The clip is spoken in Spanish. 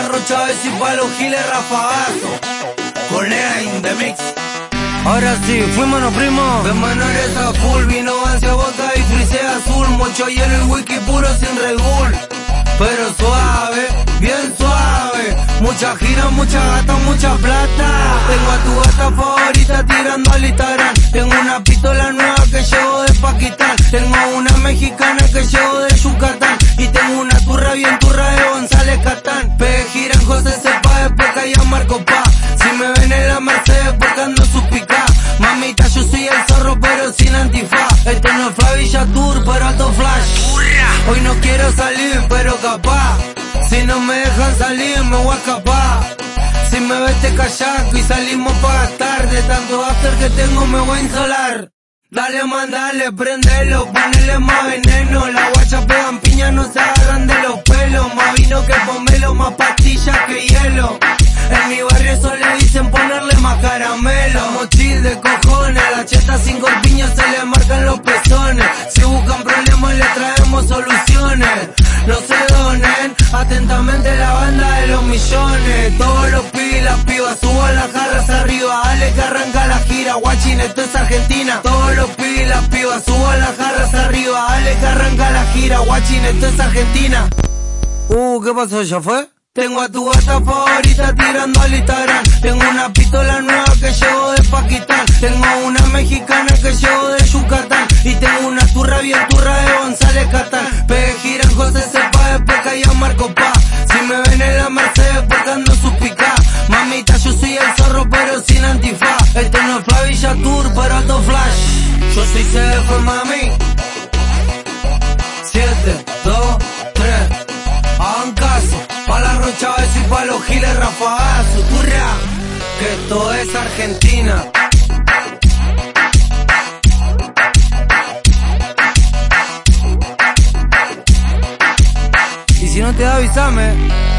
la rocha y pa' los giles rafagazo. Colea in the mix. Ahora sí, fuimos primo. De menores a full, vino ansia, boca y frise azul. Mucho hielo y wiki puro sin regul. Pero suave, bien suave. Mucha gira, mucha gata, mucha plata. Tengo a tu gata favorita tirando al Instagram. Tengo una pistola nueva que llevo de Pakistán. Tengo Si me ven en la Mercedes porque ando sus pica. Mamita, yo soy el zorro pero sin antifaz. Esto no fue Villa Tour, pero alto flash. Hoy no quiero salir, pero capaz. Si no me dejan salir, me voy a escapar. Si me ves te callaco y salimos para gastar. De tanto after que tengo me voy a insolar. Dale, mandale, prendelo, ponele más veneno. La guacha pegan piña, no se agarran de los pelos. Se le marcan los pezones. Si buscan problemas le traemos soluciones. No se donen, atentamente la banda de los millones. Todos los pibes y las pibas, suban las jarras arriba. Dale que arranca la gira, guachín, esto es Argentina. Todos los pibes y las pibas, suban las jarras arriba. Dale que arranca la gira, guachín, esto es Argentina. Uh, ¿qué pasó? ¿Ya fue? Tengo a tu gata favorita tirando al Instagram. Tengo una pistola nueva que llevo de Pakistán. Tengo Marco Pa. Si me ven en la Mercedes porque ando sus pica. Mamita, yo soy el zorro pero sin antifaz. Esto no es Villa Tour, pero alto flash. Yo soy CF, mami. 7, 2, 3. Hagan caso. Pa' la rocha y pa' los giles rafagazos. Turra. Que esto es Argentina. Avísame.